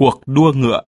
cuộc đua ngựa.